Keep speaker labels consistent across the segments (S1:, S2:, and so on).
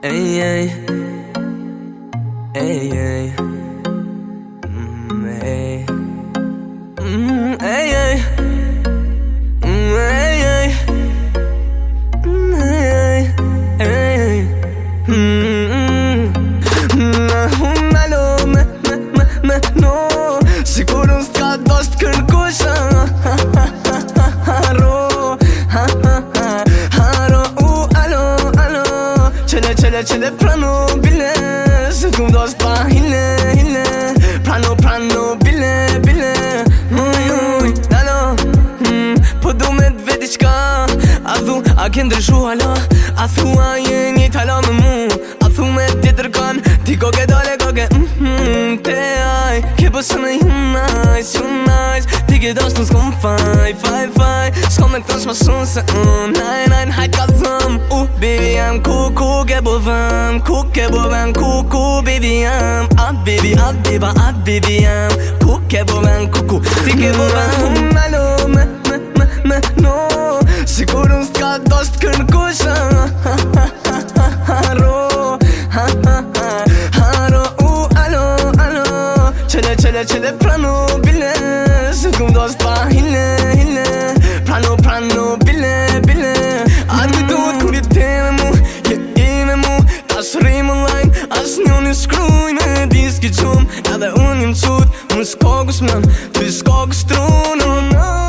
S1: Ey ey Ey ey mm, Ey mm, Ey ey mm, Ey ey Ey ey Ey ey Qele që dhe prano bile Se ku mdo s'pa hile, hile Prano, prano bile, bile Uj, uj, nalo hmm, Po du me dve di qka A dhu, a ke ndryshu halo A thu a je një talo me mu A thu me ti tërkan Ti koke dole koke mm -hmm, Te aj, ke posë në jumaj Nështë ku m'faj, faj, faj Shkom e të shma shumë se m' Naj, naj, naj, ka zëm U, bivijem, ku, ku, ke buvëm Ku, ke buvëm, ku, ku, bivijem A, bivij, a, bivaj, a, bivijem Ku, ke buvëm, ku, ku, si ke buvëm Më, mm, më, më, më, më, no Shikur nështë ka doshtë kënë kushëm Ha, ha, ha, ha, ha, ro Ha, ha, ha, ha, ro U, alo, alo Qele, qele, qele, prano, bilen Su këm do pa hile, hile Prano, prano, bile, bile A të duhet kur i te me mu Je i mu Ta shri lajnë As një një shkruj me diski qëm Nga dhe unë një qut Më s'kogus mëm Ty s'kogus trunë Në, në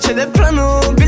S1: ed del plano B